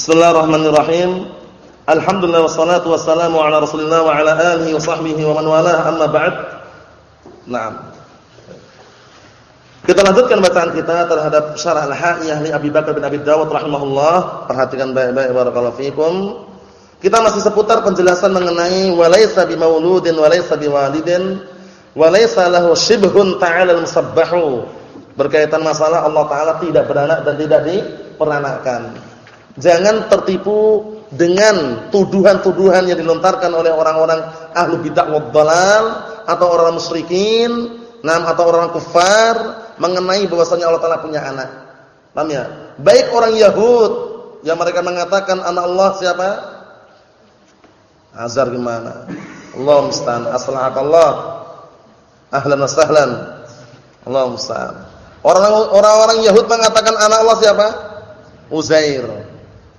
Bismillahirrahmanirrahim. Alhamdulillah wassalatu wassalamu ala Rasulillah wa ala alihi wa sahbihi wa man walah amma ba'd. Naam. Kita lanjutkan bacaan kita terhadap syarah Al-Ha'iyah li Abi Bakar bin Abi Dawud rahimahullah. Perhatikan baik-baik barakallahu fikum. Kita masih seputar penjelasan mengenai walaysa bimauludin walaysa biwalidin walaysa lahu shibhun ta'ala al-musabbahu. Berkaitan masalah Allah taala tidak beranak dan tidak diperanakkan. Jangan tertipu dengan tuduhan-tuduhan yang dilontarkan oleh orang-orang ahlu bid'ah wad dalal atau orang musyrikin, nam atau orang kafir mengenai bahwasanya Allah taala punya anak. Paham ya? Baik orang Yahud yang mereka mengatakan anak Allah siapa? Azar gimana? Allah musta'an. Allah. Ahlan wa sahlan. Allah musta'an. Orang-orang Yahud mengatakan anak Allah siapa? Uzair.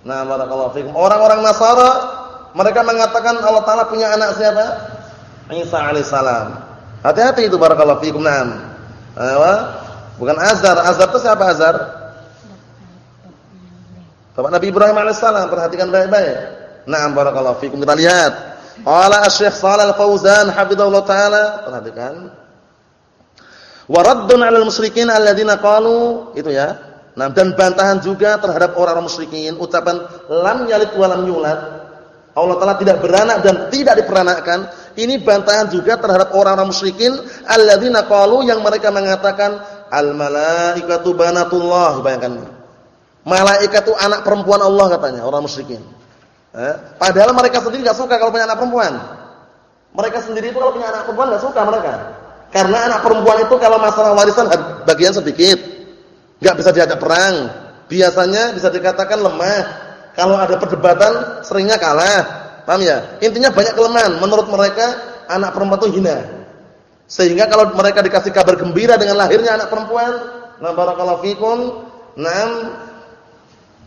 Nah, barakallahu fikum. Orang-orang Nasara mereka mengatakan Allah taala punya anak siapa? Isa alaihissalam. Hati-hati itu barakallahu fikum. Naam. Bukan Azar. Azar itu siapa Azar? Bapak Nabi Ibrahim alaihissalam. Perhatikan baik-baik. Naam barakallahu fikum. Kita lihat. Qala Asy-Syaikh Shalal Fauzan hafizallahu taala. Perhatikan. Wa raddun 'alal musyrikin alladziina qalu itu ya. Nah, dan bantahan juga terhadap orang-orang musyrikin ucapan lam yalid wa lam yulad. Allah Taala tidak beranak dan tidak diperanakkan. Ini bantahan juga terhadap orang-orang musyrikin alladzina qalu yang mereka mengatakan al malaikatu banatullah. Bayangkan. Malaikat itu anak perempuan Allah katanya orang musyrikin. Eh? Padahal mereka sendiri enggak suka kalau punya anak perempuan. Mereka sendiri itu kalau punya anak perempuan enggak suka mereka. Karena anak perempuan itu kalau masalah warisan bagian sedikit nggak bisa diajak perang. Biasanya bisa dikatakan lemah. Kalau ada perdebatan seringnya kalah. Paham ya? Intinya banyak kelemahan. Menurut mereka anak perempuan itu hina. Sehingga kalau mereka dikasih kabar gembira dengan lahirnya anak perempuan, nah barakallahu fikum, nam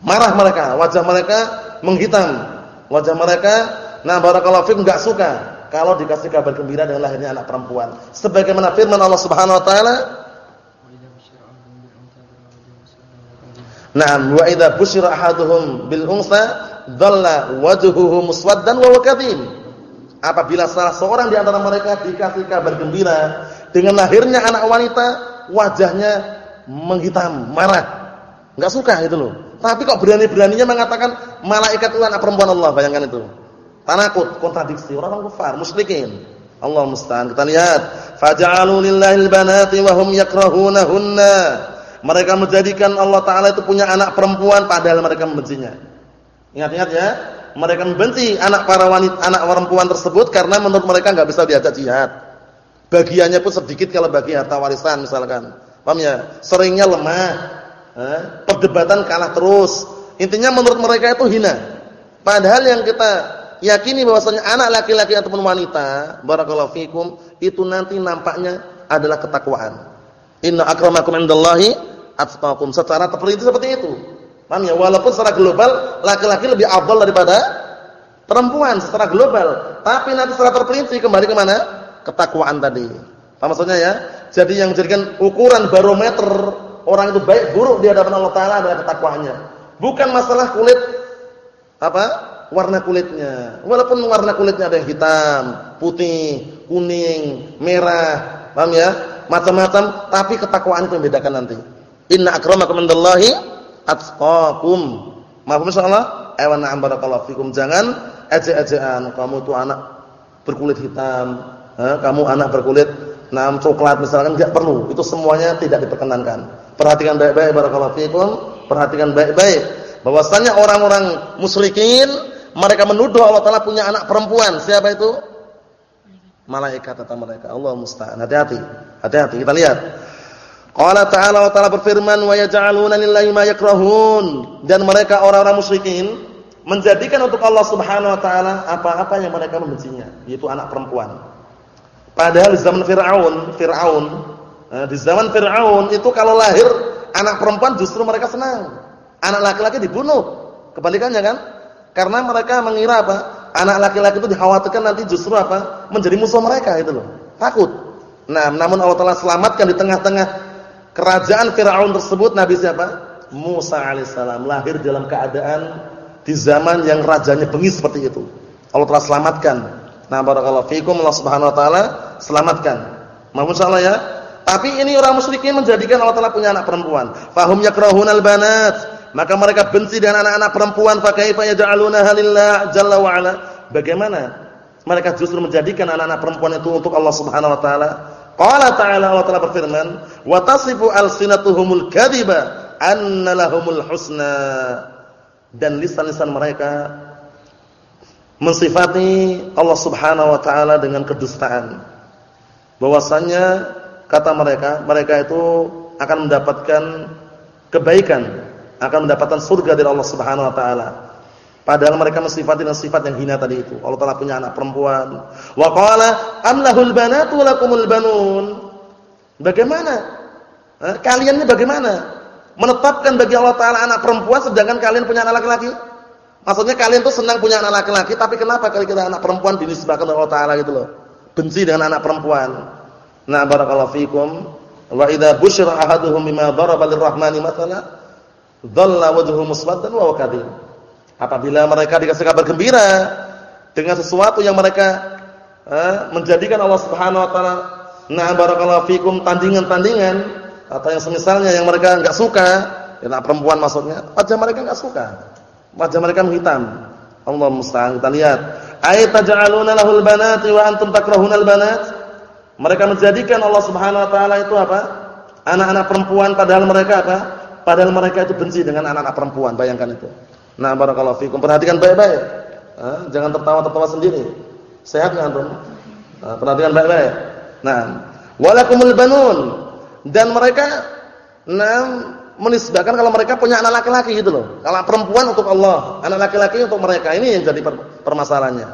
marah mereka, wajah mereka menghitam. Wajah mereka nah barakallahu fikum enggak suka kalau dikasih kabar gembira dengan lahirnya anak perempuan. Sebagaimana firman Allah Subhanahu wa taala Naam wa idza busyira ahaduhum bil unsa dhalla wajhuhu muswaddan wa. Apabila salah seorang di antara mereka dikasih kabar gembira dengan lahirnya anak wanita, wajahnya menghitam, marah. Enggak suka itu loh. Tapi kok berani-beraninya mengatakan malaikat itu anak perempuan Allah, bayangkan itu. Tanakut, kontradiksi orang-orang kafir, musyrikin. Allah musta'an. Kita lihat, faj'alu lillahil banati wa hum yakrahunahunna mereka menjadikan Allah Ta'ala itu punya anak perempuan padahal mereka membencinya. Ingat-ingat ya. Mereka membenci anak para wanita, anak perempuan tersebut karena menurut mereka nggak bisa diajak jihad. Bagiannya pun sedikit kalau bagi harta warisan misalkan. Paham ya? Seringnya lemah. Eh? Perdebatan kalah terus. Intinya menurut mereka itu hina. Padahal yang kita yakini bahwasanya anak laki-laki ataupun wanita, barakallahu fikum, itu nanti nampaknya adalah ketakwaan. Inna akramakum indallahi atqakum secara terperinci seperti itu. Paham ya? Walaupun secara global laki-laki lebih afdal daripada perempuan secara global, tapi nanti secara terperinci kembali ke mana? Ketakwaan tadi. Paham maksudnya ya? Jadi yang jadikan ukuran barometer orang itu baik buruk di hadapan Allah taala adalah ketakwaannya. Bukan masalah kulit apa? warna kulitnya. Walaupun warna kulitnya ada yang hitam, putih, kuning, merah, paham ya? Macam-macam, tapi ketakwaan itu membedakan nanti. Inna akramakum indallahi atqakum. Mahfum insyaallah? Ayo na'am barakallahu fikum. Jangan ejek-ejekan kamu itu anak berkulit hitam, kamu anak berkulit nam coklat misalkan enggak perlu. Itu semuanya tidak diperkenankan. Perhatikan baik-baik barakallahu fikum. Perhatikan baik-baik bahwasanya orang-orang musyrikin mereka menuduh Allah taala punya anak perempuan. Siapa itu? Malaikat kata mereka. Allah musta'an. Hati-hati. Hati-hati. Kita lihat. Qala ta'ala wa ta'ala berfirman wa yaj'aluna lillahi ma yakrahun dan mereka orang-orang musyrikin menjadikan untuk Allah Subhanahu wa taala apa-apa yang mereka membencinya yaitu anak perempuan. Padahal di zaman Firaun, Firaun eh, di zaman Firaun itu kalau lahir anak perempuan justru mereka senang. Anak laki-laki dibunuh. Kebalikannya kan? Karena mereka mengira apa? Anak laki-laki itu dikhawatirkan nanti justru apa? Menjadi musuh mereka itu loh. Takut. Nah, namun Allah Taala selamatkan di tengah-tengah kerajaan Firaun tersebut Nabi siapa? Musa alaihissalam lahir dalam keadaan di zaman yang rajanya bengis seperti itu. Allah telah selamatkan. Nah, barakallahu fikum Allah Subhanahu wa taala selamatkan. Mohon insyaallah ya. Tapi ini orang musyrikin menjadikan Allah Taala punya anak perempuan. Fahum yakrahunal banat. Maka mereka benci dengan anak-anak perempuan. Fa kaifa yaj'alunaha jalla wa ala. Bagaimana mereka justru menjadikan anak-anak perempuan itu untuk Allah Subhanahu wa taala? Qala ta'ala Allah Taala berfirman, "Wa tasifu alsinatuhumul kadhiba anna lahumul husna." Dan lisan-lisan mereka mensifati Allah Subhanahu wa taala dengan kedustaan. Bahwasanya kata mereka, mereka itu akan mendapatkan kebaikan, akan mendapatkan surga dari Allah Subhanahu wa taala. Padahal mereka mensifati dengan sifat yang hina tadi itu. Allah Taala punya anak perempuan. Wa qala amlahul banatu lakumul banun. Bagaimana? Eh, kalian ini bagaimana? Menetapkan bagi Allah Taala anak perempuan sedangkan kalian punya anak laki-laki? Maksudnya kalian tuh senang punya anak laki-laki, tapi kenapa kalau kita anak perempuan dinisbahkan oleh Allah Taala gitu loh? Benci dengan anak perempuan. Nah, barakallahu fikum. Wa idza busyira ahaduhum bima daraba lirrahmani mathala, dhalla wajhuhu muswaddan wa huwa. Apabila mereka dikasih kabar gembira dengan sesuatu yang mereka eh, menjadikan Allah Subhanahu wa taala nah barakallahu fikum tandingan-tandingan atau yang semisalnya yang mereka enggak suka, ya nah, perempuan maksudnya, wajah mereka enggak suka. Wajah mereka menghitam. Allah musta'an. Kita lihat, ay taj'aluna lahul banati wa antum takrahunal banat? Mereka menjadikan Allah Subhanahu wa taala itu apa? Anak-anak perempuan padahal mereka apa? Padahal mereka itu benci dengan anak-anak perempuan, bayangkan itu. Nah, barakallahu fikum. Perhatikan baik-baik. jangan tertawa-tertawa sendiri. Sehat enggak antum? Perhatikan baik-baik. Nah, walakumul banun dan mereka nah menisbahkan kalau mereka punya anak laki-laki gitu loh. Kalau perempuan untuk Allah, anak laki-laki untuk mereka. Ini yang jadi permasalahannya.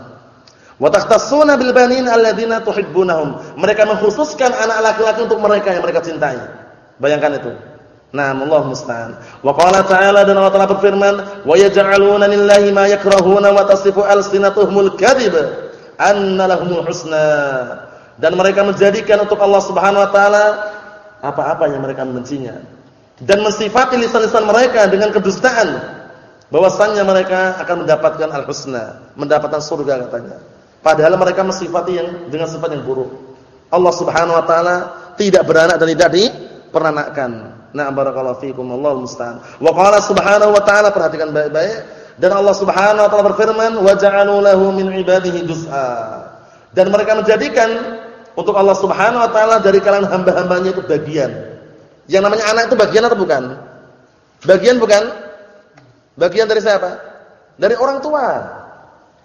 Wa takhtassuna bil banin alladziina tuhibbunahum. Mereka mengkhususkan anak laki-laki untuk mereka yang mereka cintai. Bayangkan itu. Nah, Allah musta'an. Wa qala ta'ala dan Allah Ta'ala berfirman, "Wa yaj'aluna lillahi ma yakrahuna wa tasifu alsinatuhumul kadhib husna." Dan mereka menjadikan untuk Allah Subhanahu wa taala apa-apa yang mereka membencinya. Dan mensifati lisan-lisan mereka dengan kedustaan bahwasannya mereka akan mendapatkan al-husna, mendapatkan surga katanya. Padahal mereka mensifati yang dengan sifat yang buruk. Allah Subhanahu wa taala tidak beranak dan tidak diperanakkan. Na'am barakallahu fikum Allahu musta'an. Wa qala subhanahu wa ta'ala perhatikan baik-baik dan Allah Subhanahu wa taala berfirman wa ja'alu lahu min ibadihi juz'a. Dan mereka menjadikan untuk Allah Subhanahu wa taala dari kalangan hamba-hambanya itu bagian. Yang namanya anak itu bagian atau bukan? Bagian bukan? Bagian dari siapa? Dari orang tua.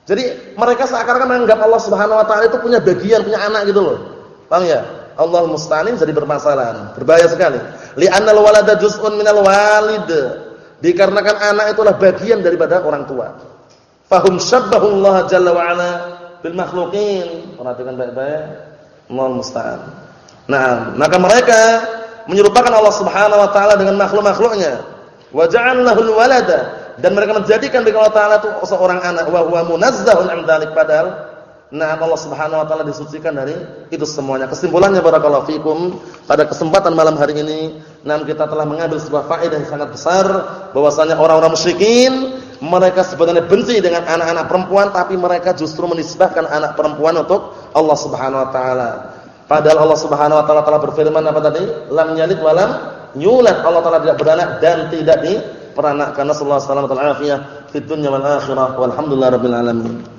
Jadi mereka seakan-akan menganggap Allah Subhanahu wa taala itu punya bagian, punya anak gitu loh. Paham ya? Allah musta'an jadi bermasalah. Berbahaya sekali. Li'annal walada juz'un minal walid. Dikarenakan anak itulah bagian daripada orang tua. Fahum syabbahullah jalla wa ala bil makhluqin. Perhatikan baik-baik. Allah musta'an. Nah, maka mereka menyerupakan Allah Subhanahu wa taala dengan makhluk-makhluknya. Wa ja'alnahul walada dan mereka menjadikan bagi Allah taala itu seorang anak wa huwa munazzahun 'an dzalik padahal Nah, Allah Subhanahu wa taala disucikan dari itu semuanya. Kesimpulannya barakallahu fikum, pada kesempatan malam hari ini, nah kita telah mengambil sebuah faedah yang sangat besar bahwasanya orang-orang musyrikin mereka sebenarnya benci dengan anak-anak perempuan tapi mereka justru menisbahkan anak perempuan untuk Allah Subhanahu wa taala. Padahal Allah Subhanahu wa taala telah berfirman apa tadi? Lam yalid wa lam yulad. Allah taala tidak beranak dan tidak diperanakkan. Nasallahu alaihi wasallam fid dunya wal akhirah. Walhamdulillahirabbil alamin.